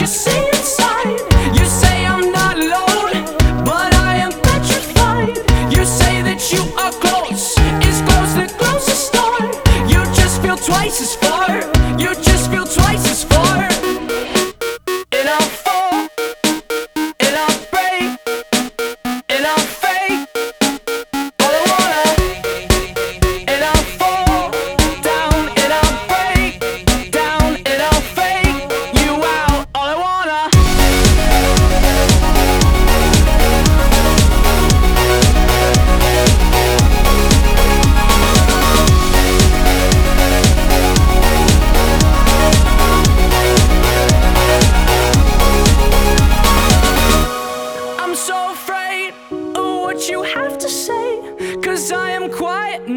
you see?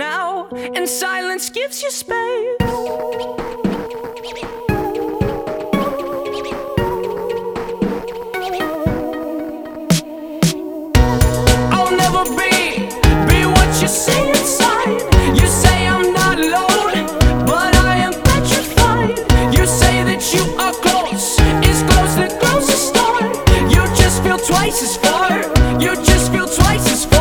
Out, and silence gives you space. I'll never be, be what you see inside. You say I'm not alone, but I am petrified. You say that you are close, close the closest star. You just feel twice as far, you just feel twice as far.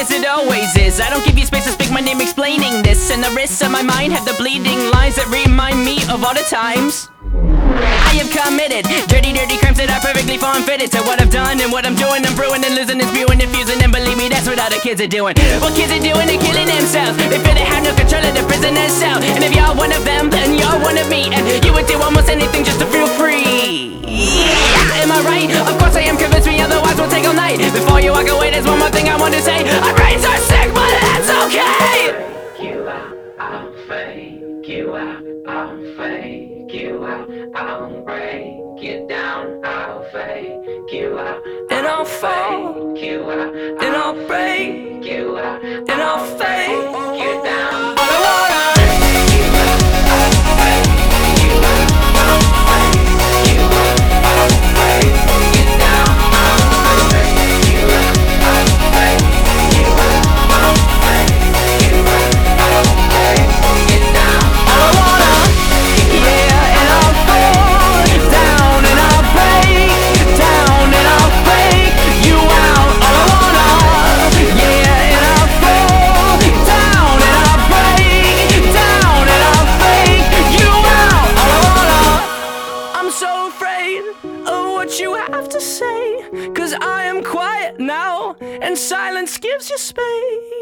As it always is. I don't give you space to speak my name explaining this. And the risks of my mind have the bleeding lines that remind me of all the times. I have committed dirty, dirty crimes that are perfectly form fitted to what I've done and what I'm doing. I'm brewing and losing and spewing and fusing, and believe me, that's what all the kids are doing. What kids are doing, they're killing themselves. They feel they have no control of the prisoner's cell. And if you're one of them, then you're one of me. And you would do almost anything just to there's one more thing I want to say. Our brains are sick, but that's okay. you out, I'll fake you out, I'll fake you out, I'll break you down, I'll fake you out, And I'll fall, fake you out, and I'll break, you out, and I'll I am quiet now and silence gives you space.